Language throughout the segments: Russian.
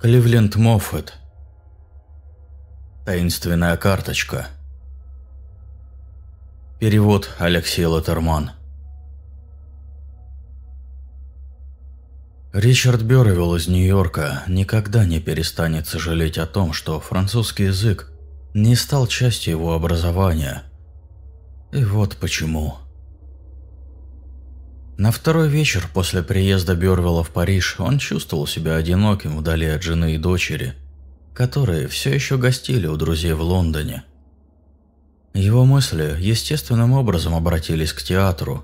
Кливленд Моффет. Таинственная карточка. Перевод Алексей Латерман. Ричард Бёрвилл из Нью-Йорка никогда не перестанет сожалеть о том, что французский язык не стал частью его образования. И вот почему. На второй вечер после приезда Бёрвелла в Париж он чувствовал себя одиноким вдали от жены и дочери, которые все еще гостили у друзей в Лондоне. Его мысли естественным образом обратились к театру,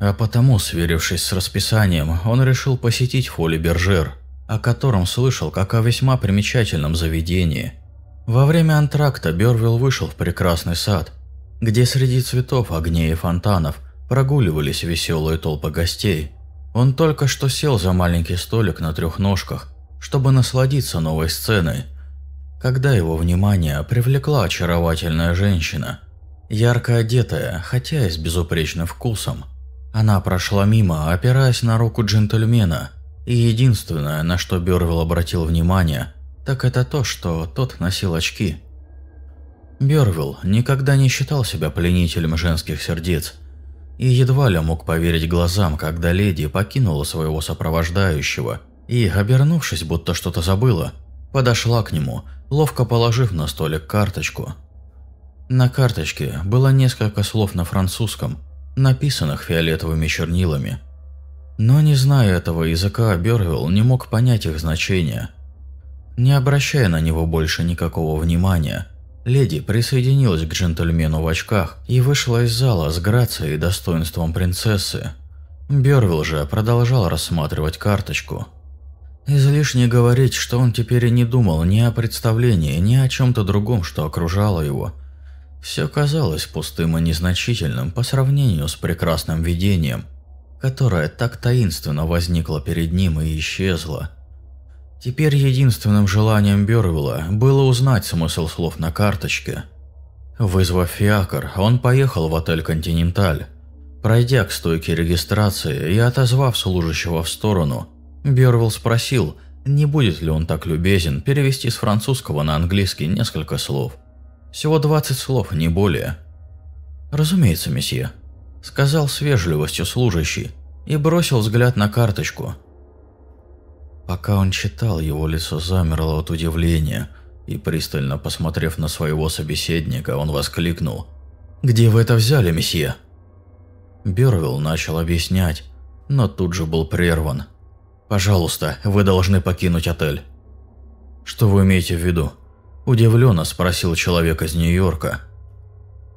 а потому, сверившись с расписанием, он решил посетить Фоли Бержер, о котором слышал как о весьма примечательном заведении. Во время антракта Бёрвилл вышел в прекрасный сад, где среди цветов, огней и фонтанов – прогуливались веселые толпы гостей. Он только что сел за маленький столик на трех ножках, чтобы насладиться новой сценой, когда его внимание привлекла очаровательная женщина, ярко одетая, хотя и с безупречным вкусом. Она прошла мимо, опираясь на руку джентльмена, и единственное, на что Бёрвилл обратил внимание, так это то, что тот носил очки. Бёрвилл никогда не считал себя пленителем женских сердец – и едва ли мог поверить глазам, когда леди покинула своего сопровождающего и, обернувшись, будто что-то забыла, подошла к нему, ловко положив на столик карточку. На карточке было несколько слов на французском, написанных фиолетовыми чернилами. Но не зная этого языка, Бёрвилл не мог понять их значения. Не обращая на него больше никакого внимания, Леди присоединилась к джентльмену в очках и вышла из зала с грацией и достоинством принцессы. Бёрвилл же продолжал рассматривать карточку. Излишне говорить, что он теперь и не думал ни о представлении, ни о чем-то другом, что окружало его. Все казалось пустым и незначительным по сравнению с прекрасным видением, которое так таинственно возникло перед ним и исчезло. Теперь единственным желанием Бёрвилла было узнать смысл слов на карточке. Вызвав фиакр, он поехал в отель «Континенталь». Пройдя к стойке регистрации и отозвав служащего в сторону, Бёрвилл спросил, не будет ли он так любезен перевести с французского на английский несколько слов. Всего 20 слов, не более. «Разумеется, месье», – сказал с вежливостью служащий и бросил взгляд на карточку – Пока он читал, его лицо замерло от удивления, и пристально посмотрев на своего собеседника, он воскликнул. «Где вы это взяли, месье?» Бервилл начал объяснять, но тут же был прерван. «Пожалуйста, вы должны покинуть отель». «Что вы имеете в виду?» Удивленно спросил человек из Нью-Йорка.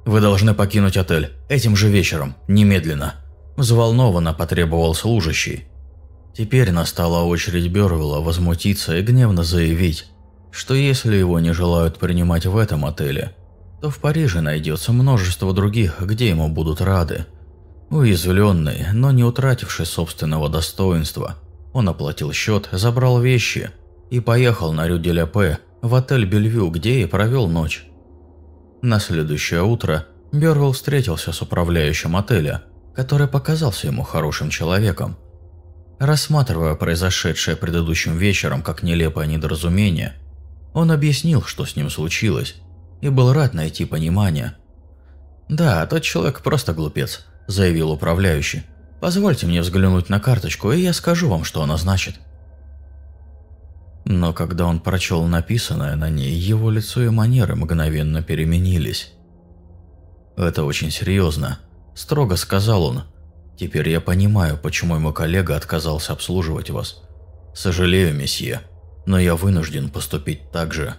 «Вы должны покинуть отель этим же вечером, немедленно», взволнованно потребовал служащий. Теперь настала очередь Бёрвелла возмутиться и гневно заявить, что если его не желают принимать в этом отеле, то в Париже найдется множество других, где ему будут рады. Уязвленный, но не утративший собственного достоинства, он оплатил счет, забрал вещи и поехал на Рю-де-Ля-Пе в отель Бельвю, где и провел ночь. На следующее утро Бёрвелл встретился с управляющим отеля, который показался ему хорошим человеком. Рассматривая произошедшее предыдущим вечером как нелепое недоразумение, он объяснил, что с ним случилось, и был рад найти понимание. «Да, тот человек просто глупец», – заявил управляющий. «Позвольте мне взглянуть на карточку, и я скажу вам, что она значит». Но когда он прочел написанное на ней, его лицо и манеры мгновенно переменились. «Это очень серьезно», – строго сказал он, Теперь я понимаю, почему мой коллега отказался обслуживать вас. Сожалею, месье, но я вынужден поступить так же.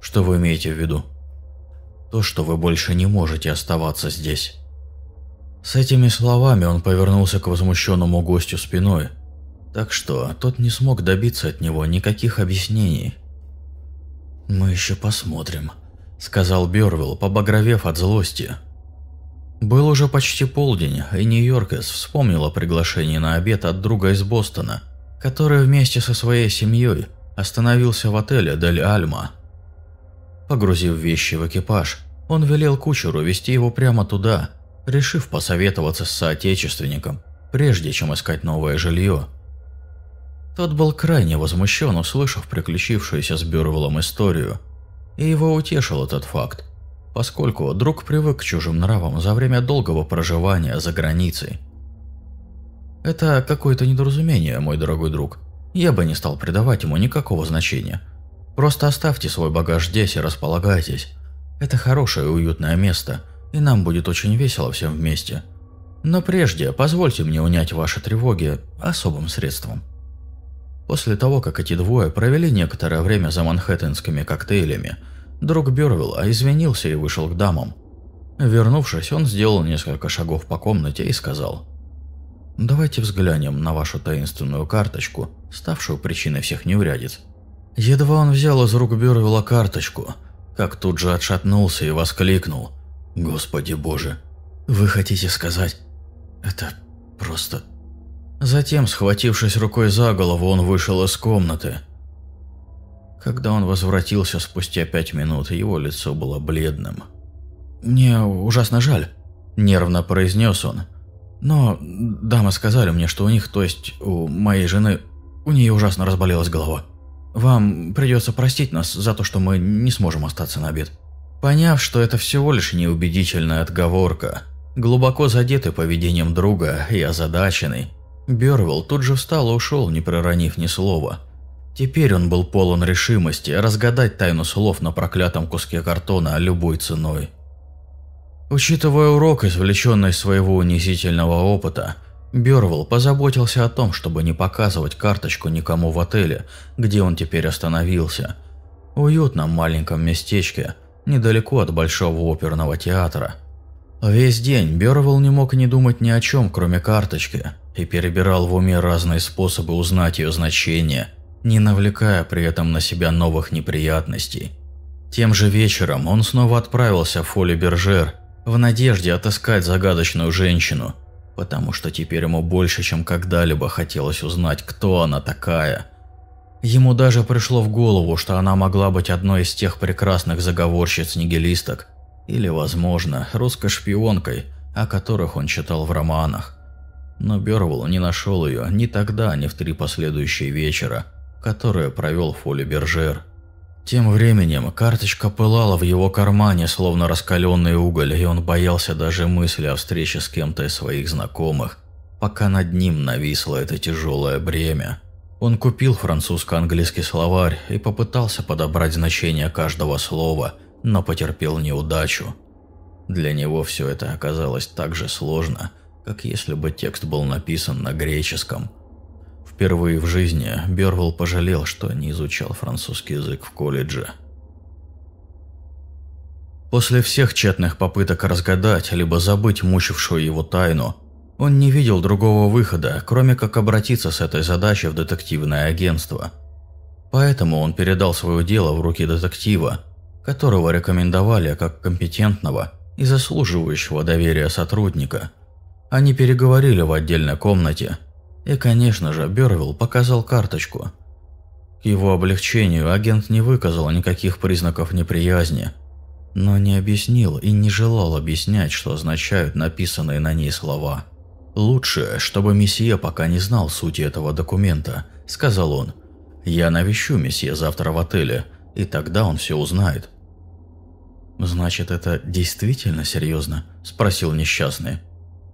Что вы имеете в виду? То, что вы больше не можете оставаться здесь. С этими словами он повернулся к возмущенному гостю спиной, так что тот не смог добиться от него никаких объяснений. «Мы еще посмотрим», – сказал Бёрвилл, побагровев от злости. Был уже почти полдень, и Нью-Йоркес вспомнил о приглашении на обед от друга из Бостона, который вместе со своей семьей остановился в отеле «Дель Альма». Погрузив вещи в экипаж, он велел кучеру вести его прямо туда, решив посоветоваться с соотечественником, прежде чем искать новое жилье. Тот был крайне возмущен, услышав приключившуюся с Бюрвелом историю, и его утешил этот факт, поскольку друг привык к чужим нравам за время долгого проживания за границей. «Это какое-то недоразумение, мой дорогой друг. Я бы не стал придавать ему никакого значения. Просто оставьте свой багаж здесь и располагайтесь. Это хорошее и уютное место, и нам будет очень весело всем вместе. Но прежде позвольте мне унять ваши тревоги особым средством». После того, как эти двое провели некоторое время за манхэттенскими коктейлями, друг Бёрвилла извинился и вышел к дамам. Вернувшись, он сделал несколько шагов по комнате и сказал «Давайте взглянем на вашу таинственную карточку, ставшую причиной всех неурядиц». Едва он взял из рук Бёрвилла карточку, как тут же отшатнулся и воскликнул «Господи боже, вы хотите сказать, это просто Затем, схватившись рукой за голову, он вышел из комнаты. Когда он возвратился спустя пять минут, его лицо было бледным. «Мне ужасно жаль», – нервно произнес он. «Но дамы сказали мне, что у них, то есть у моей жены, у нее ужасно разболелась голова. Вам придется простить нас за то, что мы не сможем остаться на обед». Поняв, что это всего лишь неубедительная отговорка, глубоко задетый поведением друга и озадаченный, Бёрвелл тут же встал и ушел, не проронив ни слова. Теперь он был полон решимости разгадать тайну слов на проклятом куске картона любой ценой. Учитывая урок, извлеченный из своего унизительного опыта, Бёрвелл позаботился о том, чтобы не показывать карточку никому в отеле, где он теперь остановился. Уютном маленьком местечке, недалеко от Большого оперного театра. Весь день Бёрвелл не мог не думать ни о чем, кроме карточки – и перебирал в уме разные способы узнать ее значение, не навлекая при этом на себя новых неприятностей. Тем же вечером он снова отправился в Фоли Бержер в надежде отыскать загадочную женщину, потому что теперь ему больше, чем когда-либо хотелось узнать, кто она такая. Ему даже пришло в голову, что она могла быть одной из тех прекрасных заговорщиц-нигилисток, или, возможно, русской шпионкой, о которых он читал в романах. Но Бёрвелл не нашел ее ни тогда, ни в три последующие вечера, которые провел Фоли Бержер. Тем временем карточка пылала в его кармане, словно раскаленный уголь, и он боялся даже мысли о встрече с кем-то из своих знакомых, пока над ним нависло это тяжелое бремя. Он купил французско-английский словарь и попытался подобрать значение каждого слова, но потерпел неудачу. Для него все это оказалось так же сложно – как если бы текст был написан на греческом. Впервые в жизни Бервелл пожалел, что не изучал французский язык в колледже. После всех тщетных попыток разгадать, либо забыть мучившую его тайну, он не видел другого выхода, кроме как обратиться с этой задачей в детективное агентство. Поэтому он передал свое дело в руки детектива, которого рекомендовали как компетентного и заслуживающего доверия сотрудника – они переговорили в отдельной комнате, и, конечно же, Бервилл показал карточку. К его облегчению агент не выказал никаких признаков неприязни, но не объяснил и не желал объяснять, что означают написанные на ней слова. «Лучше, чтобы месье пока не знал сути этого документа», – сказал он. «Я навещу месье завтра в отеле, и тогда он все узнает». «Значит, это действительно серьезно?» – спросил несчастный.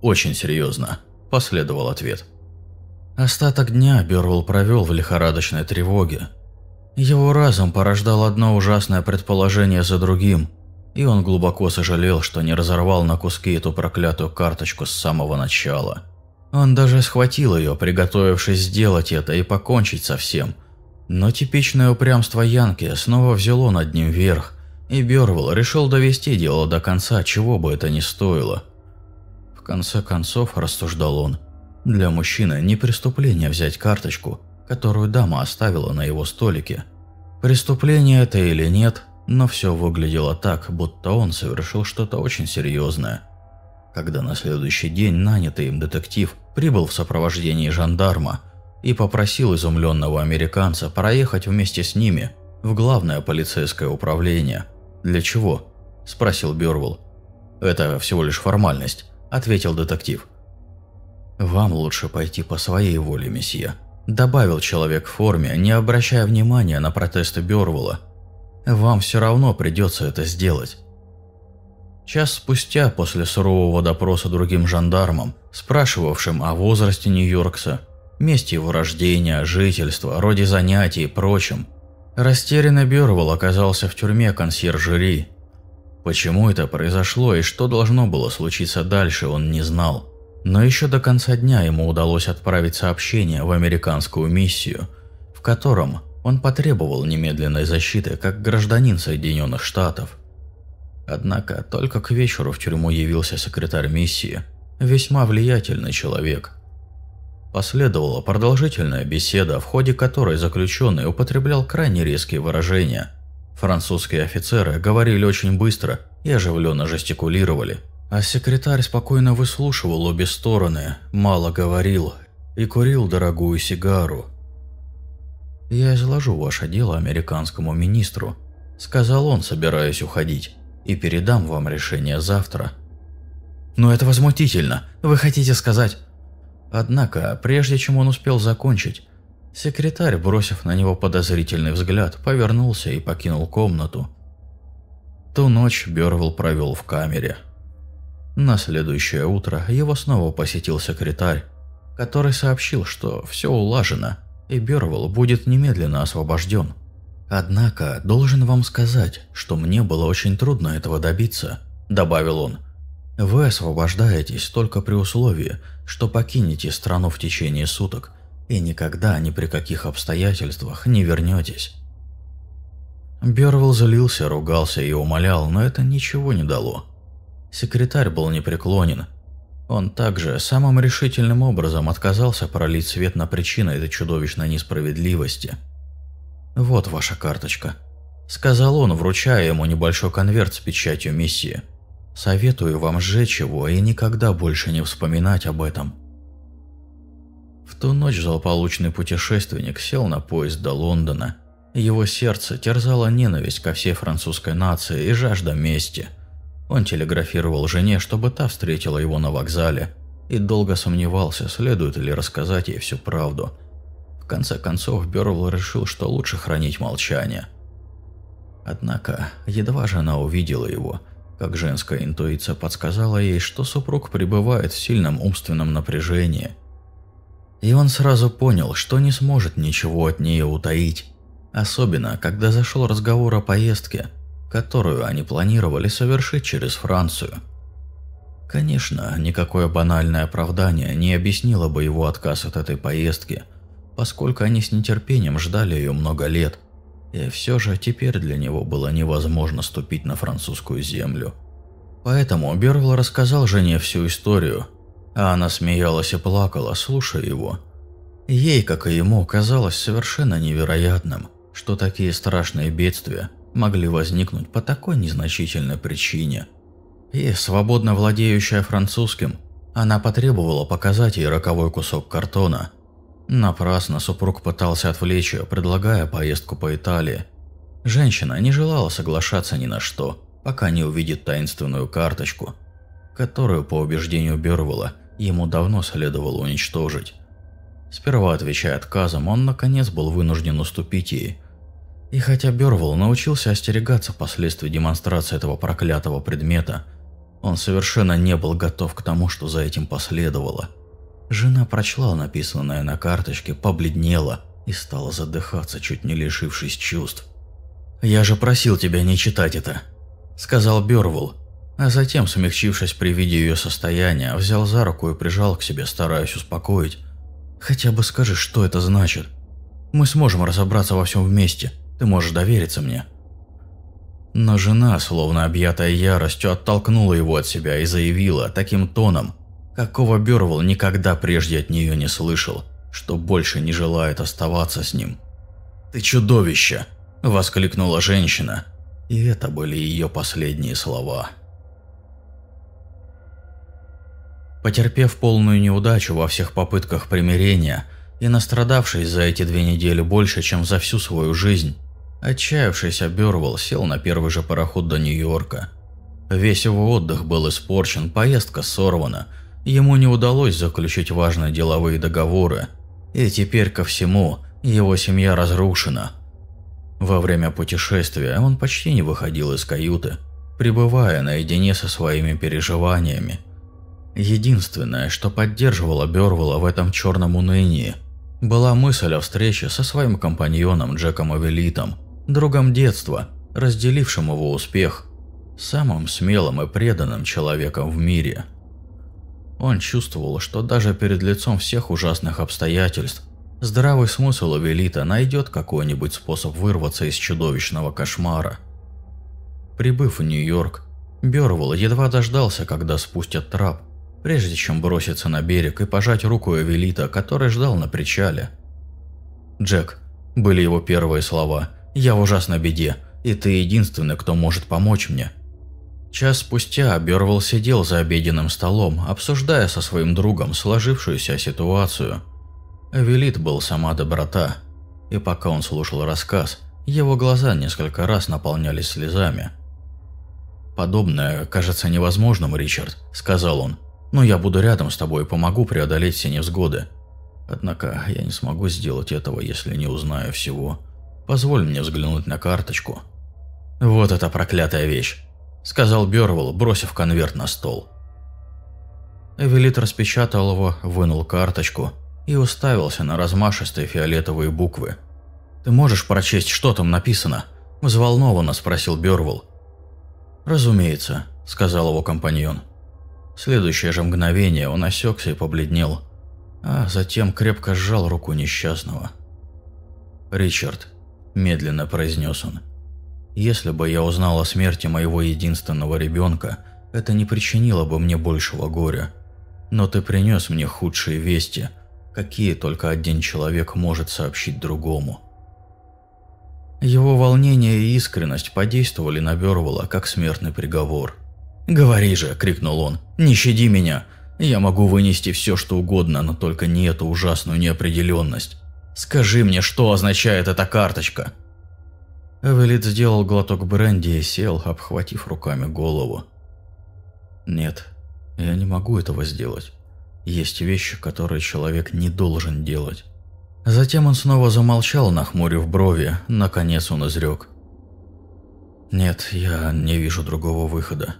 «Очень серьезно», – последовал ответ. Остаток дня Бёрвелл провел в лихорадочной тревоге. Его разум порождал одно ужасное предположение за другим, и он глубоко сожалел, что не разорвал на куски эту проклятую карточку с самого начала. Он даже схватил ее, приготовившись сделать это и покончить со всем. Но типичное упрямство Янки снова взяло над ним верх, и Бёрвелл решил довести дело до конца, чего бы это ни стоило – в конце концов, рассуждал он, для мужчины не преступление взять карточку, которую дама оставила на его столике. Преступление это или нет, но все выглядело так, будто он совершил что-то очень серьезное. Когда на следующий день нанятый им детектив прибыл в сопровождении жандарма и попросил изумленного американца проехать вместе с ними в главное полицейское управление. «Для чего?» – спросил Бёрвелл. «Это всего лишь формальность ответил детектив. «Вам лучше пойти по своей воле, месье», Добавил человек в форме, не обращая внимания на протесты Бёрвула. «Вам все равно придется это сделать». Час спустя, после сурового допроса другим жандармам, спрашивавшим о возрасте Нью-Йоркса, месте его рождения, жительства, роде занятий и прочем, растерянный Бёрвул оказался в тюрьме консьержери. Почему это произошло и что должно было случиться дальше, он не знал. Но еще до конца дня ему удалось отправить сообщение в американскую миссию, в котором он потребовал немедленной защиты как гражданин Соединенных Штатов. Однако только к вечеру в тюрьму явился секретарь миссии, весьма влиятельный человек. Последовала продолжительная беседа, в ходе которой заключенный употреблял крайне резкие выражения. Французские офицеры говорили очень быстро и оживленно жестикулировали – а секретарь спокойно выслушивал обе стороны, мало говорил и курил дорогую сигару. «Я изложу ваше дело американскому министру», – сказал он, собираясь уходить, – «и передам вам решение завтра». «Но это возмутительно. Вы хотите сказать...» Однако, прежде чем он успел закончить, секретарь, бросив на него подозрительный взгляд, повернулся и покинул комнату. Ту ночь Бёрвелл провел в камере. На следующее утро его снова посетил секретарь, который сообщил, что все улажено, и Бервелл будет немедленно освобожден. «Однако, должен вам сказать, что мне было очень трудно этого добиться», – добавил он. «Вы освобождаетесь только при условии, что покинете страну в течение суток и никогда ни при каких обстоятельствах не вернетесь». Бервелл злился, ругался и умолял, но это ничего не дало. Секретарь был непреклонен. Он также самым решительным образом отказался пролить свет на причины этой чудовищной несправедливости. «Вот ваша карточка», – сказал он, вручая ему небольшой конверт с печатью миссии. «Советую вам сжечь его и никогда больше не вспоминать об этом». В ту ночь злополучный путешественник сел на поезд до Лондона. Его сердце терзало ненависть ко всей французской нации и жажда мести – он телеграфировал жене, чтобы та встретила его на вокзале, и долго сомневался, следует ли рассказать ей всю правду. В конце концов, Бёрвелл решил, что лучше хранить молчание. Однако, едва жена увидела его, как женская интуиция подсказала ей, что супруг пребывает в сильном умственном напряжении. И он сразу понял, что не сможет ничего от нее утаить. Особенно, когда зашел разговор о поездке – которую они планировали совершить через Францию. Конечно, никакое банальное оправдание не объяснило бы его отказ от этой поездки, поскольку они с нетерпением ждали ее много лет, и все же теперь для него было невозможно ступить на французскую землю. Поэтому Бервелл рассказал жене всю историю, а она смеялась и плакала, слушая его. Ей, как и ему, казалось совершенно невероятным, что такие страшные бедствия – могли возникнуть по такой незначительной причине. И, свободно владеющая французским, она потребовала показать ей роковой кусок картона. Напрасно супруг пытался отвлечь ее, предлагая поездку по Италии. Женщина не желала соглашаться ни на что, пока не увидит таинственную карточку, которую, по убеждению Бервелла, ему давно следовало уничтожить. Сперва отвечая отказом, он наконец был вынужден уступить ей – и хотя Бёрвелл научился остерегаться последствий демонстрации этого проклятого предмета, он совершенно не был готов к тому, что за этим последовало. Жена прочла написанное на карточке, побледнела и стала задыхаться, чуть не лишившись чувств. «Я же просил тебя не читать это», – сказал Бёрвелл, а затем, смягчившись при виде ее состояния, взял за руку и прижал к себе, стараясь успокоить. «Хотя бы скажи, что это значит. Мы сможем разобраться во всем вместе. Ты можешь довериться мне». Но жена, словно объятая яростью, оттолкнула его от себя и заявила таким тоном, какого Бёрвелл никогда прежде от нее не слышал, что больше не желает оставаться с ним. «Ты чудовище!» – воскликнула женщина. И это были ее последние слова. Потерпев полную неудачу во всех попытках примирения и настрадавшись за эти две недели больше, чем за всю свою жизнь, Отчаявшийся Бёрвелл сел на первый же пароход до Нью-Йорка. Весь его отдых был испорчен, поездка сорвана, ему не удалось заключить важные деловые договоры. И теперь ко всему его семья разрушена. Во время путешествия он почти не выходил из каюты, пребывая наедине со своими переживаниями. Единственное, что поддерживало Бёрвелла в этом черном унынии, была мысль о встрече со своим компаньоном Джеком Авелитом, другом детства, разделившим его успех, самым смелым и преданным человеком в мире. Он чувствовал, что даже перед лицом всех ужасных обстоятельств здравый смысл Авелита найдет какой-нибудь способ вырваться из чудовищного кошмара. Прибыв в Нью-Йорк, Бёрвелл едва дождался, когда спустят трап, прежде чем броситься на берег и пожать руку Эвелита, который ждал на причале. «Джек», – были его первые слова, – «я в ужасной беде, и ты единственный, кто может помочь мне». Час спустя Бёрвелл сидел за обеденным столом, обсуждая со своим другом сложившуюся ситуацию. Эвелит был сама доброта, и пока он слушал рассказ, его глаза несколько раз наполнялись слезами. «Подобное кажется невозможным, Ричард», – сказал он, – «но я буду рядом с тобой и помогу преодолеть все невзгоды. Однако я не смогу сделать этого, если не узнаю всего. Позволь мне взглянуть на карточку». «Вот эта проклятая вещь!» – сказал Бёрвелл, бросив конверт на стол. Эвелит распечатал его, вынул карточку и уставился на размашистые фиолетовые буквы. «Ты можешь прочесть, что там написано?» – взволнованно спросил Бёрвелл. «Разумеется», – сказал его компаньон. В следующее же мгновение он осекся и побледнел, а затем крепко сжал руку несчастного. «Ричард», – медленно произнес он, – если бы я узнал о смерти моего единственного ребенка, это не причинило бы мне большего горя. Но ты принес мне худшие вести, какие только один человек может сообщить другому. Его волнение и искренность подействовали на Бёрвелла, как смертный приговор. «Говори же!» – крикнул он. «Не щади меня! Я могу вынести все, что угодно, но только не эту ужасную неопределенность. Скажи мне, что означает эта карточка?» Эвелит сделал глоток бренди и сел, обхватив руками голову. «Нет, я не могу этого сделать. Есть вещи, которые человек не должен делать». Затем он снова замолчал, нахмурив брови. Наконец он изрек. «Нет, я не вижу другого выхода.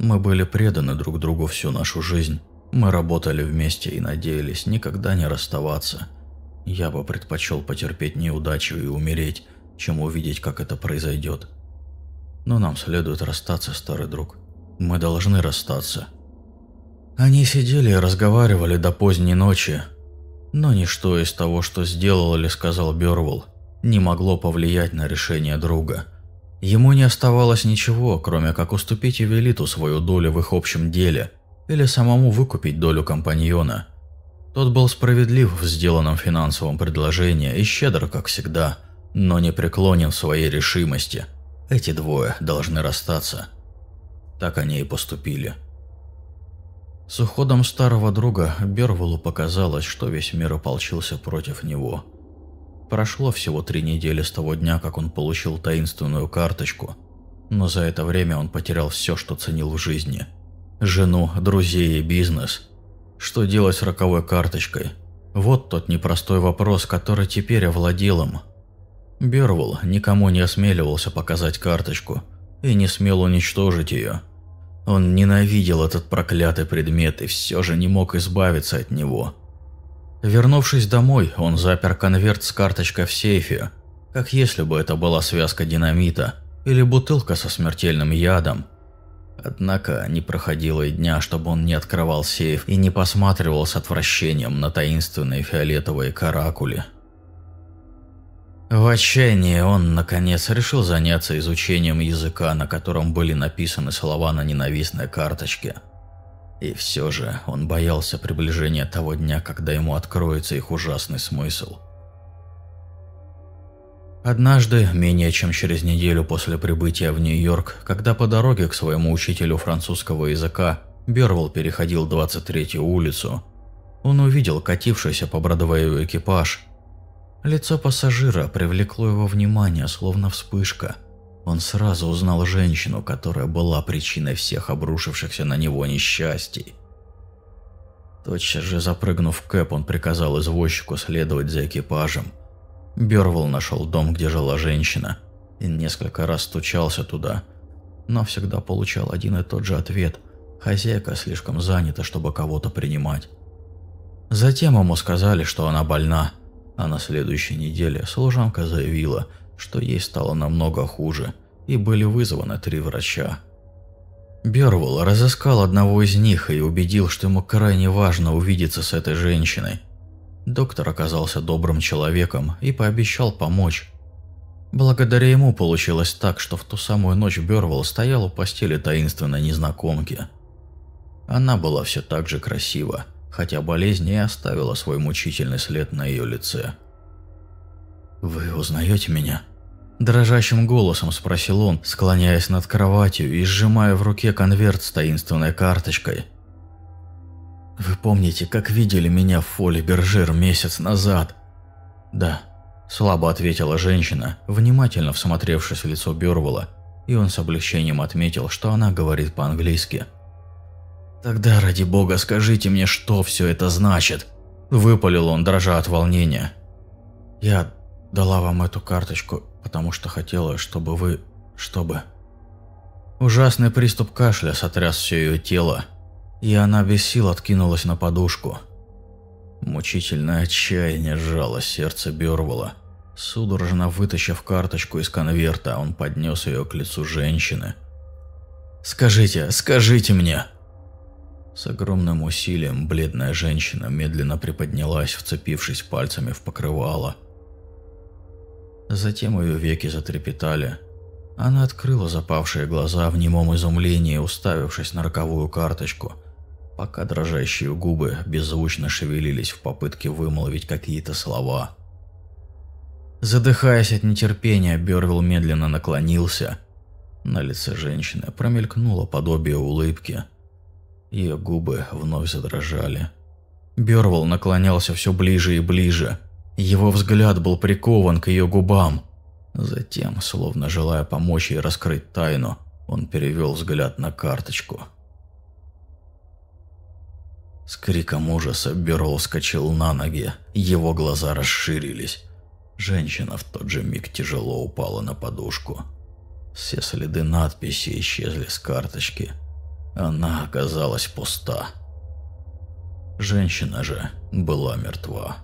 Мы были преданы друг другу всю нашу жизнь. Мы работали вместе и надеялись никогда не расставаться. Я бы предпочел потерпеть неудачу и умереть, чем увидеть, как это произойдет. Но нам следует расстаться, старый друг. Мы должны расстаться. Они сидели и разговаривали до поздней ночи, но ничто из того, что сделал или сказал Бёрвелл, не могло повлиять на решение друга. Ему не оставалось ничего, кроме как уступить Эвелиту свою долю в их общем деле или самому выкупить долю компаньона. Тот был справедлив в сделанном финансовом предложении и щедр, как всегда – но не преклонен в своей решимости. Эти двое должны расстаться. Так они и поступили. С уходом старого друга Бервелу показалось, что весь мир ополчился против него. Прошло всего три недели с того дня, как он получил таинственную карточку, но за это время он потерял все, что ценил в жизни. Жену, друзей и бизнес. Что делать с роковой карточкой? Вот тот непростой вопрос, который теперь овладел им – Бервул никому не осмеливался показать карточку и не смел уничтожить ее. Он ненавидел этот проклятый предмет и все же не мог избавиться от него. Вернувшись домой, он запер конверт с карточкой в сейфе, как если бы это была связка динамита или бутылка со смертельным ядом. Однако не проходило и дня, чтобы он не открывал сейф и не посматривал с отвращением на таинственные фиолетовые каракули. В отчаянии он, наконец, решил заняться изучением языка, на котором были написаны слова на ненавистной карточке. И все же он боялся приближения того дня, когда ему откроется их ужасный смысл. Однажды, менее чем через неделю после прибытия в Нью-Йорк, когда по дороге к своему учителю французского языка Бервелл переходил 23-ю улицу, он увидел катившийся по Бродвею экипаж – Лицо пассажира привлекло его внимание, словно вспышка. Он сразу узнал женщину, которая была причиной всех обрушившихся на него несчастий. Тотчас же запрыгнув в кэп, он приказал извозчику следовать за экипажем. Бёрвелл нашел дом, где жила женщина, и несколько раз стучался туда, но всегда получал один и тот же ответ – хозяйка слишком занята, чтобы кого-то принимать. Затем ему сказали, что она больна, а на следующей неделе служанка заявила, что ей стало намного хуже, и были вызваны три врача. Бервул разыскал одного из них и убедил, что ему крайне важно увидеться с этой женщиной. Доктор оказался добрым человеком и пообещал помочь. Благодаря ему получилось так, что в ту самую ночь Бервул стоял у постели таинственной незнакомки. Она была все так же красива, хотя болезнь не оставила свой мучительный след на ее лице. «Вы узнаете меня?» Дрожащим голосом спросил он, склоняясь над кроватью и сжимая в руке конверт с таинственной карточкой. «Вы помните, как видели меня в фоле Бержир месяц назад?» «Да», – слабо ответила женщина, внимательно всмотревшись в лицо Бёрвола, и он с облегчением отметил, что она говорит по-английски. «Тогда, ради бога, скажите мне, что все это значит?» – выпалил он, дрожа от волнения. «Я дала вам эту карточку, потому что хотела, чтобы вы... чтобы...» Ужасный приступ кашля сотряс все ее тело, и она без сил откинулась на подушку. Мучительное отчаяние сжало сердце Бёрвола. Судорожно вытащив карточку из конверта, он поднес ее к лицу женщины. «Скажите, скажите мне!» С огромным усилием бледная женщина медленно приподнялась, вцепившись пальцами в покрывало – Затем ее веки затрепетали. Она открыла запавшие глаза в немом изумлении, уставившись на роковую карточку, пока дрожащие губы беззвучно шевелились в попытке вымолвить какие-то слова. Задыхаясь от нетерпения, Бервилл медленно наклонился. На лице женщины промелькнуло подобие улыбки. Ее губы вновь задрожали. Бервилл наклонялся все ближе и ближе – его взгляд был прикован к ее губам. Затем, словно желая помочь ей раскрыть тайну, он перевел взгляд на карточку. С криком ужаса Бюро вскочил на ноги, его глаза расширились. Женщина в тот же миг тяжело упала на подушку. Все следы надписи исчезли с карточки. Она оказалась пуста. Женщина же была мертва.